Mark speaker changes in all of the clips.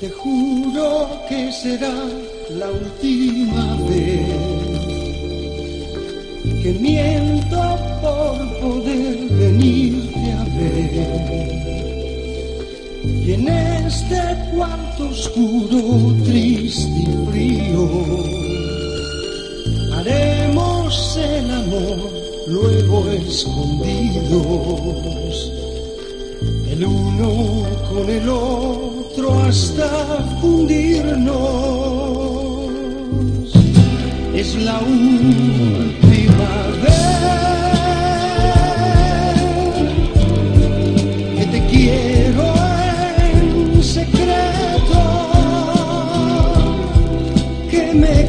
Speaker 1: Te juro que será la última vez que miento por poder venirte a ver. Y en este cuarto oscuro, triste y frío, haremos el amor luego escondidos, el uno con el otro hasta fundirnos. Es la última vez que te quiero en secreto, que me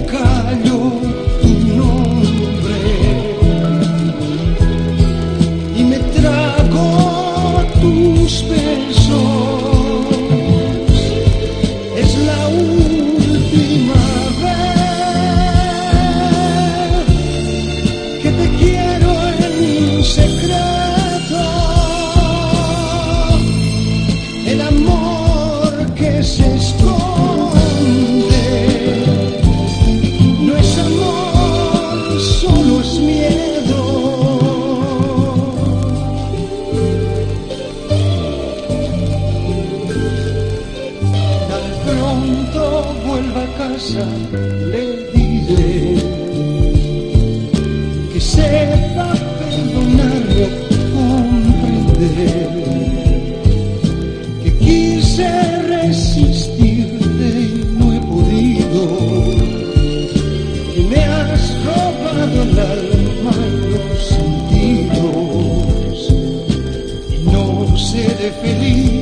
Speaker 1: le diré que sepa perdonarlo, comprender que quise resistirte y no he podido, que me has robado el alma y los sentidos. Y no seré feliz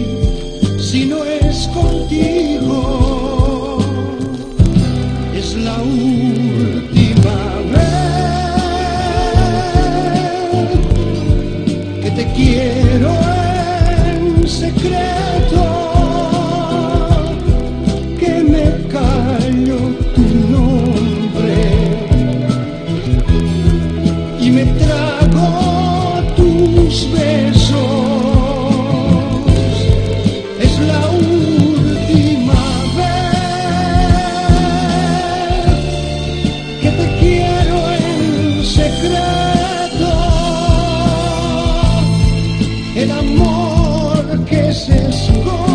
Speaker 1: te quiero en secreto, que me callo tu nombre y me trago tus besos. go.